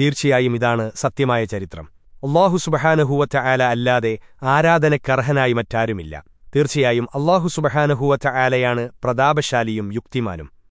തീർച്ചയായും ഇതാണ് സത്യമായ ചരിത്രം. അള്ളാഹു സുബഹാനഹൂവറ്റ ആല അല്ലാതെ ആരാധനക്കർഹനായി മറ്റാരുമില്ല. തീർച്ചയായും അള്ളാഹു സുബഹാനഹൂവറ്റ ആലയാണ് പ്രതാപശാലിയും യുക്തിമാനും.